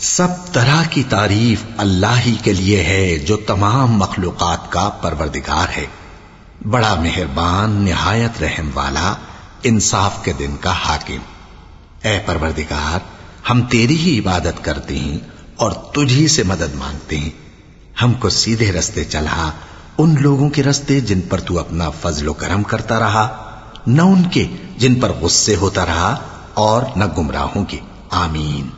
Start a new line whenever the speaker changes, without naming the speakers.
सब तरह की तारीफ़ अल्लाह ही के लिए है, जो तमाम मखलूक का परवरदिगार है। बड़ा मेहरबान, निहायत रहम वाला, इंसाफ के दिन का हाकिम। ए परवरदिगार, हम तेरी ही इबादत करते हैं और तुझी से मदद मांगते हैं। हमको सीधे रस्ते चला, उन लोगों के रस्ते जिन पर तू अपना फजलो करम करता रहा, न उनके जिन पर गुस्से होता रहा और न गुमराहों के। आमीन।